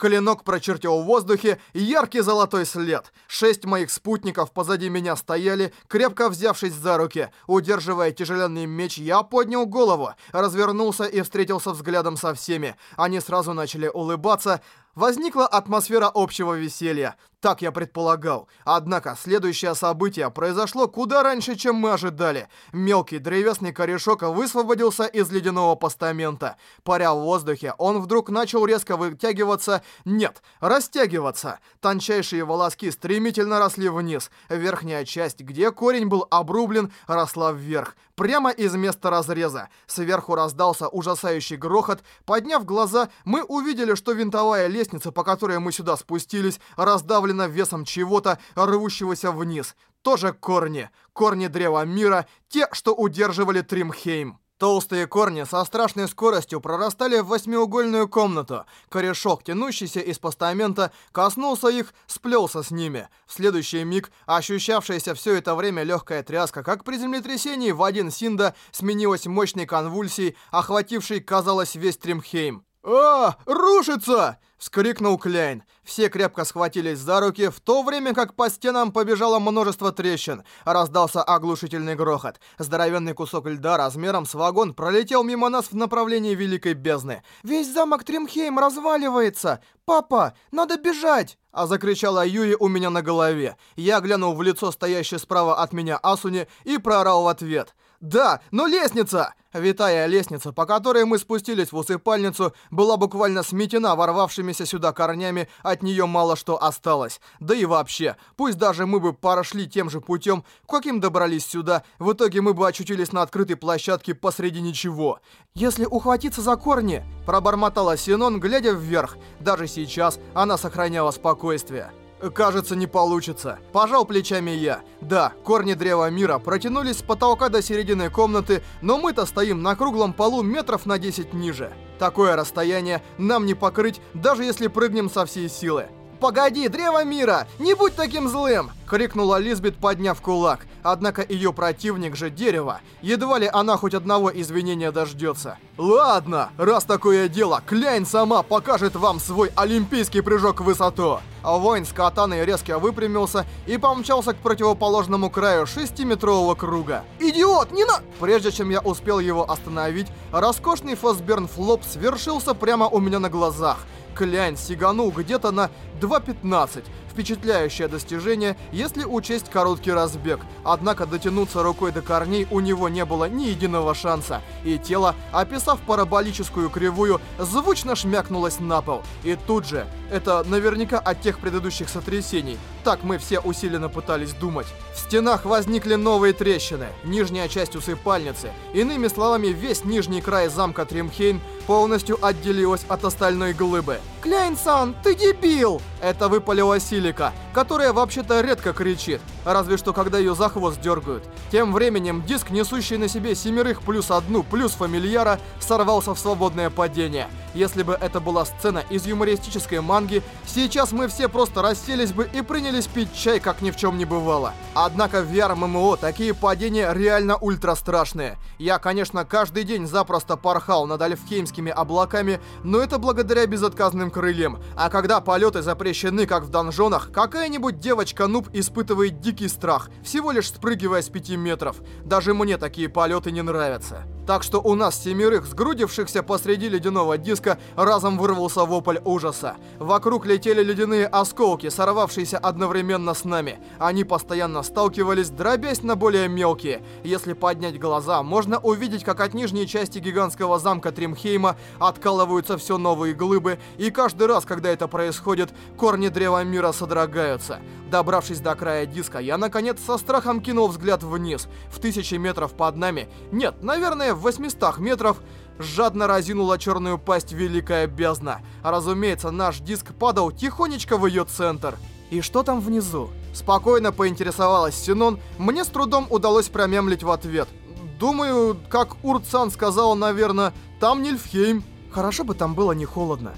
Клинок прочертил в воздухе яркий золотой след. Шесть моих спутников позади меня стояли, крепко взявшись за руки. Удерживая тяжеленный меч, я поднял голову, развернулся и встретился взглядом со всеми. Они сразу начали улыбаться, Возникла атмосфера общего веселья. Так я предполагал. Однако следующее событие произошло куда раньше, чем мы ожидали. Мелкий древесный корешок высвободился из ледяного постамента. Паря в воздухе, он вдруг начал резко вытягиваться... Нет, растягиваться. Тончайшие волоски стремительно росли вниз. Верхняя часть, где корень был обрублен, росла вверх. Прямо из места разреза. Сверху раздался ужасающий грохот. Подняв глаза, мы увидели, что винтовая лестница, по которой мы сюда спустились, раздавлена весом чего-то, рвущегося вниз. Тоже корни. Корни Древа Мира, те, что удерживали Тримхейм. Толстые корни со страшной скоростью прорастали в восьмиугольную комнату. Корешок, тянущийся из постамента, коснулся их, сплелся с ними. В следующий миг ощущавшаяся все это время легкая тряска, как при землетрясении в один Синда, сменилась мощной конвульсией, охватившей, казалось, весь Тримхейм. «А, рушится!» — вскрикнул Кляйн. Все крепко схватились за руки, в то время как по стенам побежало множество трещин. Раздался оглушительный грохот. Здоровенный кусок льда размером с вагон пролетел мимо нас в направлении Великой Бездны. «Весь замок Тримхейм разваливается! Папа, надо бежать!» А закричала Юи у меня на голове. Я глянул в лицо стоящей справа от меня Асуни и проорал в ответ. «Да, но лестница!» Витая лестница, по которой мы спустились в усыпальницу, была буквально сметена ворвавшимися сюда корнями, от нее мало что осталось. Да и вообще, пусть даже мы бы прошли тем же путем, каким добрались сюда, в итоге мы бы очутились на открытой площадке посреди ничего. «Если ухватиться за корни», — пробормотала Синон, глядя вверх. Даже сейчас она сохраняла спокойствие. Кажется, не получится. Пожал плечами я. Да, корни древа мира протянулись с потолка до середины комнаты, но мы-то стоим на круглом полу метров на 10 ниже. Такое расстояние нам не покрыть, даже если прыгнем со всей силы. «Погоди, древо мира! Не будь таким злым!» — крикнула Лизбет, подняв кулак. Однако ее противник же дерево. Едва ли она хоть одного извинения дождется. «Ладно, раз такое дело, Кляйн сама покажет вам свой олимпийский прыжок в высоту!» А воин с катаной резко выпрямился и помчался к противоположному краю шестиметрового круга. «Идиот, не на...» Прежде чем я успел его остановить, роскошный фосберн-флоп свершился прямо у меня на глазах. Клянь сиганул где-то на 2.15. Впечатляющее достижение, если учесть короткий разбег. Однако дотянуться рукой до корней у него не было ни единого шанса. И тело, описав параболическую кривую, звучно шмякнулось на пол. И тут же, это наверняка от тех предыдущих сотрясений, так мы все усиленно пытались думать. В стенах возникли новые трещины, нижняя часть усыпальницы. Иными словами, весь нижний край замка Тримхейм полностью отделилась от остальной глыбы. «Кляйнсан, ты дебил!» Это выпалила Силика, которая вообще-то редко кричит, разве что когда ее за хвост дергают. Тем временем диск, несущий на себе семерых плюс одну плюс фамильяра, сорвался в свободное падение. Если бы это была сцена из юмористической манги, сейчас мы все просто расселись бы и принялись пить чай, как ни в чем не бывало. Однако в VR-ММО такие падения реально ультра страшные. Я, конечно, каждый день запросто порхал над альфхеймскими облаками, но это благодаря безотказным крыльям. А когда полеты запрещены, как в донжонах, какая-нибудь девочка-нуб испытывает дикий страх, всего лишь спрыгивая с 5 метров. Даже мне такие полеты не нравятся. Так что у нас семерых, сгрудившихся посреди ледяного диска, разом вырвался вопль ужаса. Вокруг летели ледяные осколки, сорвавшиеся одновременно с нами. Они постоянно сталкивались, дробясь на более мелкие. Если поднять глаза, можно увидеть, как от нижней части гигантского замка Тримхейма откалываются все новые глыбы, и каждый раз, когда это происходит, корни древа мира содрогаются. Добравшись до края диска, я наконец со страхом кинул взгляд вниз. В тысячи метров под нами, нет, наверное, в 800 метров, жадно разинула черную пасть Великая Бездна. Разумеется, наш диск падал тихонечко в ее центр. И что там внизу? Спокойно поинтересовалась Синон, мне с трудом удалось промямлить в ответ. Думаю, как Урцан сказал, наверное, там Нильфхейм. Хорошо бы там было не холодно.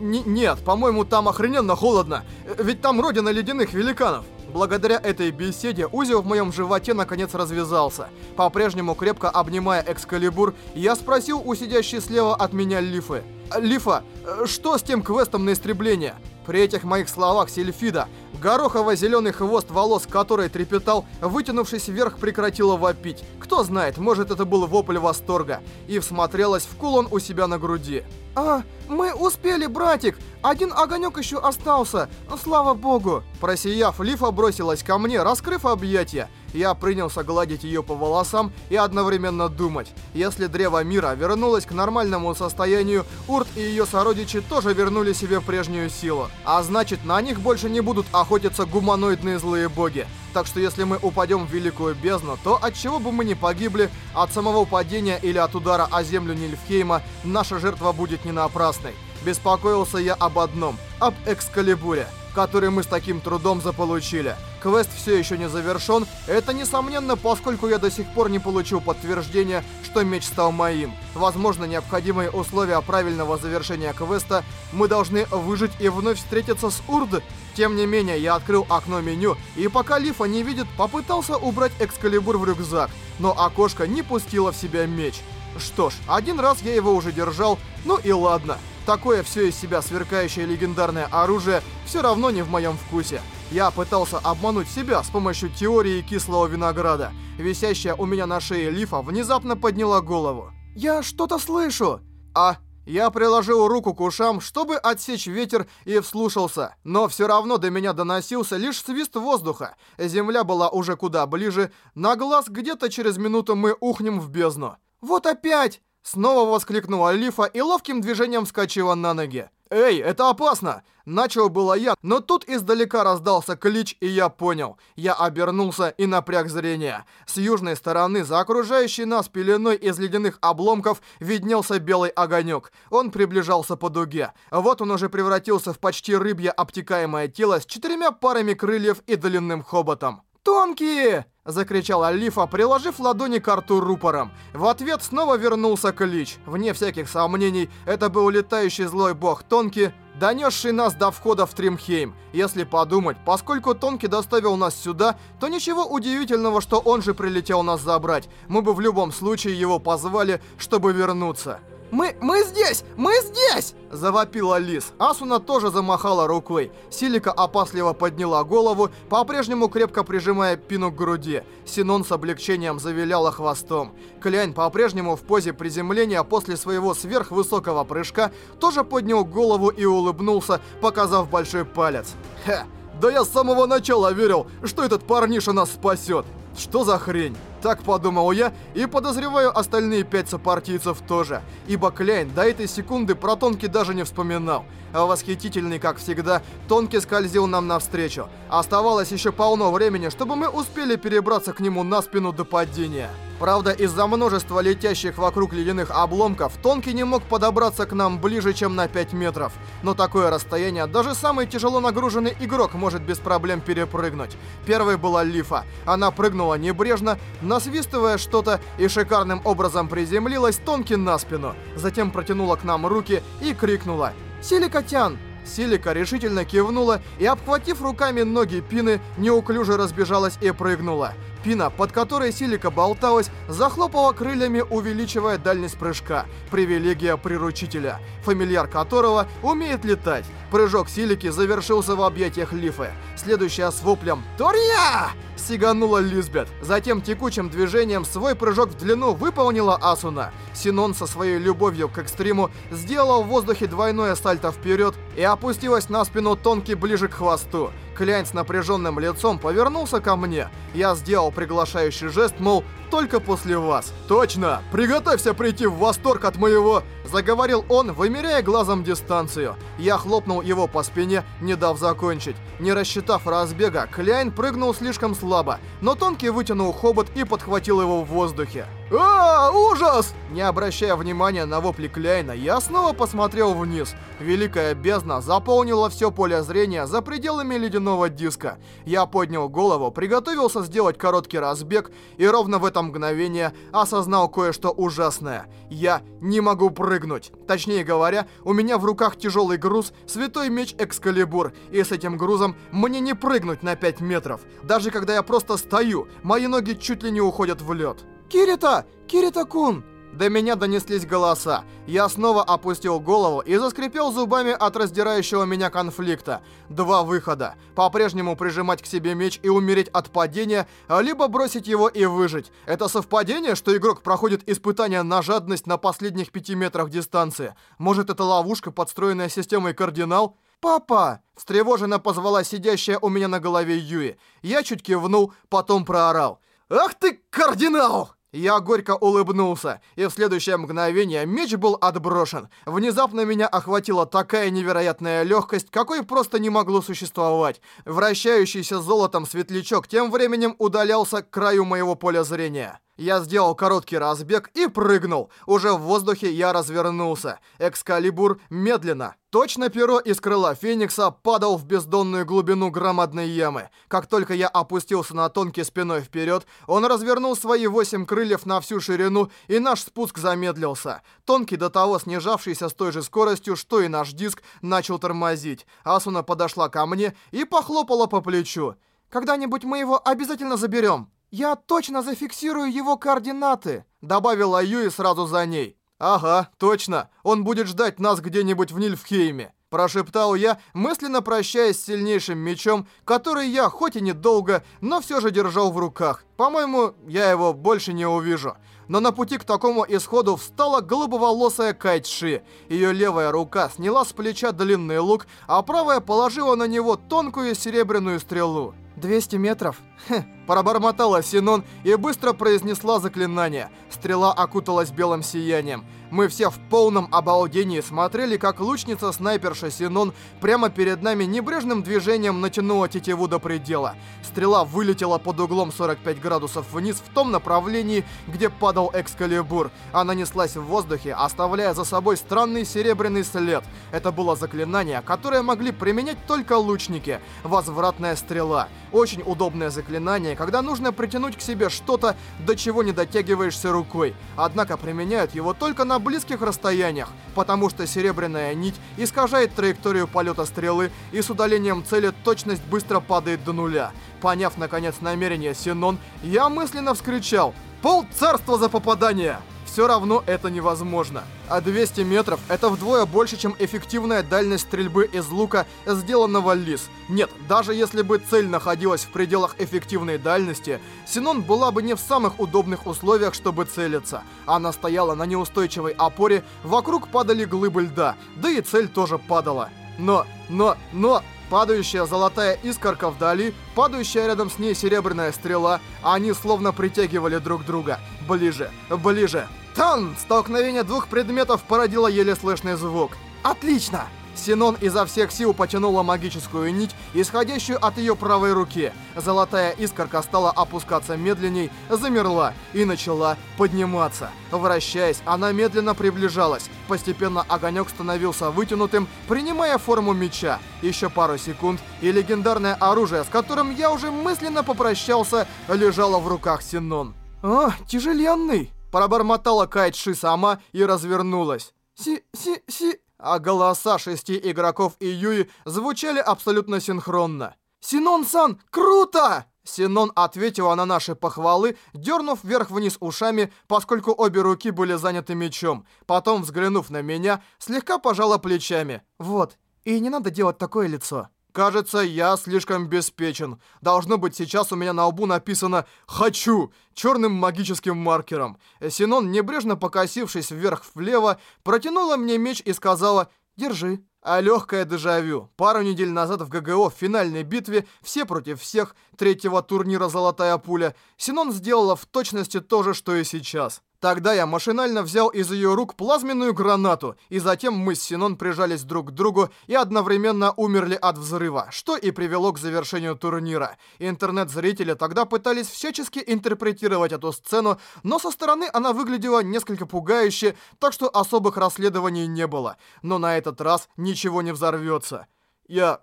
Н нет, по-моему, там охрененно холодно. Ведь там родина ледяных великанов. Благодаря этой беседе узел в моем животе наконец развязался. По-прежнему крепко обнимая Экскалибур, я спросил у сидящей слева от меня Лифы. «Лифа, Э, что с тем квестом на истребление? При этих моих словах Сильфида, горохово-зеленый хвост волос который трепетал, вытянувшись вверх, прекратила вопить. Кто знает, может это был вопль восторга. И всмотрелась в кулон у себя на груди. «А, мы успели, братик! Один огонек еще остался, слава богу!» Просияв, Лифа бросилась ко мне, раскрыв объятия. Я принялся гладить ее по волосам и одновременно думать. Если Древо Мира вернулось к нормальному состоянию, Урт и ее сородичи тоже вернули себе прежнюю силу. А значит, на них больше не будут охотиться гуманоидные злые боги. Так что если мы упадем в Великую Бездну, то от чего бы мы ни погибли, от самого падения или от удара о землю Нильфхейма, наша жертва будет не напрасной. Беспокоился я об одном, об Экскалибуре который мы с таким трудом заполучили. Квест все еще не завершен, это несомненно, поскольку я до сих пор не получил подтверждения, что меч стал моим. Возможно, необходимые условия правильного завершения квеста, мы должны выжить и вновь встретиться с Урд. Тем не менее, я открыл окно меню, и пока Лифа не видит, попытался убрать Экскалибур в рюкзак, но окошко не пустило в себя меч. Что ж, один раз я его уже держал, ну и ладно. Такое все из себя сверкающее легендарное оружие все равно не в моем вкусе. Я пытался обмануть себя с помощью теории кислого винограда. Висящая у меня на шее лифа внезапно подняла голову. «Я что-то слышу!» «А?» Я приложил руку к ушам, чтобы отсечь ветер и вслушался, но все равно до меня доносился лишь свист воздуха. Земля была уже куда ближе, на глаз где-то через минуту мы ухнем в бездну. «Вот опять!» Снова воскликнула Лифа и ловким движением вскочила на ноги. «Эй, это опасно!» Начал было я, но тут издалека раздался клич, и я понял. Я обернулся и напряг зрение. С южной стороны, за окружающей нас пеленой из ледяных обломков, виднелся белый огонек. Он приближался по дуге. Вот он уже превратился в почти рыбье обтекаемое тело с четырьмя парами крыльев и длинным хоботом. «Тонкие!» — закричала Лифа, приложив ладони к рту рупором. В ответ снова вернулся Клич. Вне всяких сомнений, это был летающий злой бог Тонки, донесший нас до входа в Тримхейм. Если подумать, поскольку Тонки доставил нас сюда, то ничего удивительного, что он же прилетел нас забрать. Мы бы в любом случае его позвали, чтобы вернуться. «Мы... мы здесь! Мы здесь!» Завопила Лис. Асуна тоже замахала рукой. Силика опасливо подняла голову, по-прежнему крепко прижимая пину к груди. Синон с облегчением завиляла хвостом. Клянь по-прежнему в позе приземления после своего сверхвысокого прыжка тоже поднял голову и улыбнулся, показав большой палец. «Ха! Да я с самого начала верил, что этот парниша нас спасет! Что за хрень?» Так подумал я и подозреваю остальные пять сопартийцев тоже, ибо Кляйн до этой секунды про Тонки даже не вспоминал. А восхитительный, как всегда, Тонки скользил нам навстречу. Оставалось еще полно времени, чтобы мы успели перебраться к нему на спину до падения. Правда, из-за множества летящих вокруг ледяных обломков, Тонки не мог подобраться к нам ближе, чем на 5 метров. Но такое расстояние даже самый тяжело нагруженный игрок может без проблем перепрыгнуть. Первой была Лифа. Она прыгнула небрежно, насвистывая что-то и шикарным образом приземлилась Тонки на спину. Затем протянула к нам руки и крикнула «Силикотян!». Силика решительно кивнула и, обхватив руками ноги Пины, неуклюже разбежалась и прыгнула. Пина, под которой Силика болталась, захлопала крыльями, увеличивая дальность прыжка. Привилегия приручителя, фамильяр которого умеет летать. Прыжок Силики завершился в объятиях Лифы. Следующая с воплем «Торья!» сиганула Лизбет. Затем текучим движением свой прыжок в длину выполнила Асуна. Синон со своей любовью к экстриму сделал в воздухе двойное сальто вперед и опустилась на спину тонкий ближе к хвосту. Клянь с напряженным лицом повернулся ко мне. Я сделал приглашающий жест, мол, только после вас. Точно! Приготовься прийти в восторг от моего... Заговорил он, вымеряя глазом дистанцию. Я хлопнул его по спине, не дав закончить. Не рассчитав разбега, Кляйн прыгнул слишком слабо, но Тонкий вытянул хобот и подхватил его в воздухе. «А, ужас!» Не обращая внимания на вопли Кляйна, я снова посмотрел вниз. Великая бездна заполнила все поле зрения за пределами ледяного диска. Я поднял голову, приготовился сделать короткий разбег, и ровно в это мгновение осознал кое-что ужасное. Я не могу прыгнуть. Точнее говоря, у меня в руках тяжелый груз, святой меч Экскалибур, и с этим грузом мне не прыгнуть на 5 метров. Даже когда я просто стою, мои ноги чуть ли не уходят в лед. «Кирита! Кирита-кун!» До меня донеслись голоса. Я снова опустил голову и заскрипел зубами от раздирающего меня конфликта. Два выхода. По-прежнему прижимать к себе меч и умереть от падения, либо бросить его и выжить. Это совпадение, что игрок проходит испытание на жадность на последних пяти метрах дистанции? Может, это ловушка, подстроенная системой кардинал? «Папа!» — встревоженно позвала сидящая у меня на голове Юи. Я чуть кивнул, потом проорал. «Ах ты, кардинал!» Я горько улыбнулся, и в следующее мгновение меч был отброшен. Внезапно меня охватила такая невероятная легкость, какой просто не могло существовать. Вращающийся золотом светлячок тем временем удалялся к краю моего поля зрения. Я сделал короткий разбег и прыгнул. Уже в воздухе я развернулся. Экскалибур медленно, точно перо из крыла Феникса, падал в бездонную глубину громадной ямы. Как только я опустился на тонкий спиной вперед, он развернул свои восемь крыльев на всю ширину, и наш спуск замедлился. Тонкий до того снижавшийся с той же скоростью, что и наш диск, начал тормозить. Асуна подошла ко мне и похлопала по плечу. «Когда-нибудь мы его обязательно заберем!» «Я точно зафиксирую его координаты», — добавила Юи сразу за ней. «Ага, точно. Он будет ждать нас где-нибудь в Нильфхейме», — прошептал я, мысленно прощаясь с сильнейшим мечом, который я, хоть и недолго, но все же держал в руках. По-моему, я его больше не увижу. Но на пути к такому исходу встала голубоволосая Кайтши. Ее левая рука сняла с плеча длинный лук, а правая положила на него тонкую серебряную стрелу. 200 метров. Хе, пробормотала Синон и быстро произнесла заклинание. Стрела окуталась белым сиянием. Мы все в полном обалдении смотрели, как лучница-снайперша Синон прямо перед нами небрежным движением натянула тетиву до предела. Стрела вылетела под углом 45 градусов вниз в том направлении, где падал Экскалибур. Она неслась в воздухе, оставляя за собой странный серебряный след. Это было заклинание, которое могли применять только лучники. Возвратная стрела. Очень удобное заклинание, когда нужно притянуть к себе что-то, до чего не дотягиваешься рукой. Однако применяют его только на близких расстояниях, потому что серебряная нить искажает траекторию полета стрелы и с удалением цели точность быстро падает до нуля. Поняв, наконец, намерение Синон, я мысленно вскричал «Пол царства за попадание!» Все равно это невозможно. А 200 метров — это вдвое больше, чем эффективная дальность стрельбы из лука, сделанного Лис. Нет, даже если бы цель находилась в пределах эффективной дальности, Синон была бы не в самых удобных условиях, чтобы целиться. Она стояла на неустойчивой опоре, вокруг падали глыбы льда, да и цель тоже падала. Но, но, но... Падающая золотая искорка вдали, падающая рядом с ней серебряная стрела, они словно притягивали друг друга. Ближе, ближе. Тан! Столкновение двух предметов породило еле слышный звук. Отлично! Синон изо всех сил потянула магическую нить, исходящую от ее правой руки. Золотая искорка стала опускаться медленней, замерла и начала подниматься. Вращаясь, она медленно приближалась. Постепенно огонек становился вытянутым, принимая форму меча. Еще пару секунд, и легендарное оружие, с которым я уже мысленно попрощался, лежало в руках Синон. «О, тяжеленный!» Пробормотала Кайтши сама и развернулась. «Си-си-си...» А голоса шести игроков и Юи звучали абсолютно синхронно. «Синон-сан, круто!» Синон ответила на наши похвалы, дернув вверх-вниз ушами, поскольку обе руки были заняты мечом. Потом, взглянув на меня, слегка пожала плечами. «Вот, и не надо делать такое лицо». Кажется, я слишком беспечен. Должно быть, сейчас у меня на лбу написано «Хочу» черным магическим маркером. Синон, небрежно покосившись вверх-влево, протянула мне меч и сказала «Держи». А легкое дежавю. Пару недель назад в ГГО в финальной битве «Все против всех» третьего турнира «Золотая пуля» Синон сделала в точности то же, что и сейчас. Тогда я машинально взял из ее рук плазменную гранату, и затем мы с Синон прижались друг к другу и одновременно умерли от взрыва, что и привело к завершению турнира. Интернет-зрители тогда пытались всячески интерпретировать эту сцену, но со стороны она выглядела несколько пугающе, так что особых расследований не было. Но на этот раз ничего не взорвется. Я...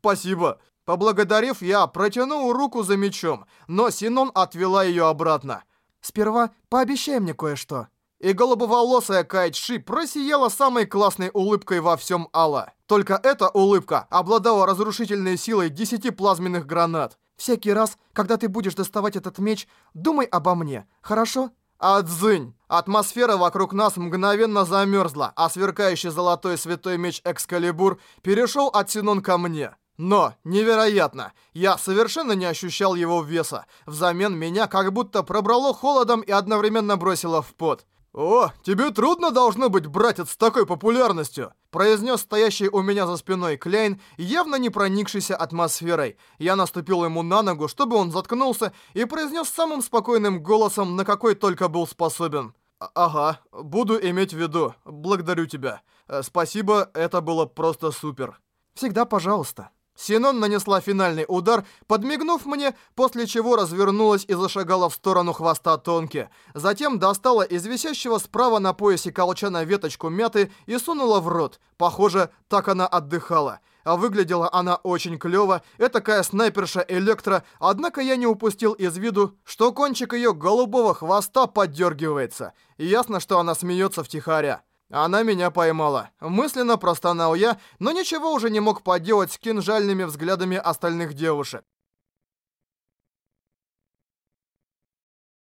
Спасибо. Поблагодарив, я протянул руку за мечом, но Синон отвела ее обратно. Сперва пообещай мне кое-что». И голубоволосая Кайтши просияла самой классной улыбкой во всем Алла. Только эта улыбка обладала разрушительной силой десяти плазменных гранат. «Всякий раз, когда ты будешь доставать этот меч, думай обо мне, хорошо? Адзынь! Атмосфера вокруг нас мгновенно замерзла, а сверкающий золотой святой меч Экскалибур перешел от Синон ко мне. Но, невероятно, я совершенно не ощущал его веса. Взамен меня как будто пробрало холодом и одновременно бросило в пот. «О, тебе трудно должно быть, братец, с такой популярностью!» произнес стоящий у меня за спиной Клейн, явно не проникшийся атмосферой. Я наступил ему на ногу, чтобы он заткнулся, и произнес самым спокойным голосом, на какой только был способен. «А, «Ага, буду иметь в виду. Благодарю тебя. Э, спасибо, это было просто супер». «Всегда пожалуйста». Синон нанесла финальный удар, подмигнув мне, после чего развернулась и зашагала в сторону хвоста Тонки. Затем достала из висящего справа на поясе колчана веточку мяты и сунула в рот. Похоже, так она отдыхала. А выглядела она очень клёво, этакая снайперша Электро, однако я не упустил из виду, что кончик её голубого хвоста поддергивается. И ясно, что она смеется втихаря. Она меня поймала. Мысленно простонал я, но ничего уже не мог поделать с кинжальными взглядами остальных девушек.